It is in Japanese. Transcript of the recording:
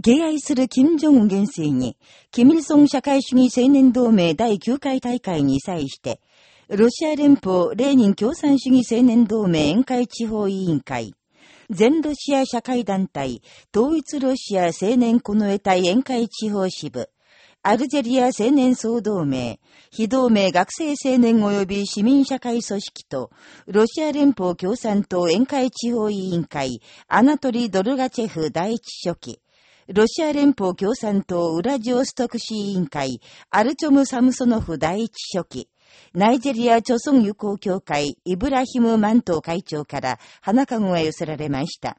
敬愛する金正恩元帥に、キミルソン社会主義青年同盟第9回大会に際して、ロシア連邦レーニン共産主義青年同盟宴会地方委員会、全ロシア社会団体、統一ロシア青年この得体宴会地方支部、アルジェリア青年総同盟、非同盟学生青年及び市民社会組織と、ロシア連邦共産党宴会地方委員会、アナトリ・ドルガチェフ第一書記、ロシア連邦共産党ウラジオストク市委員会、アルチョム・サムソノフ第一書記、ナイジェリア著村友好協会、イブラヒム・マント会長から花籠が寄せられました。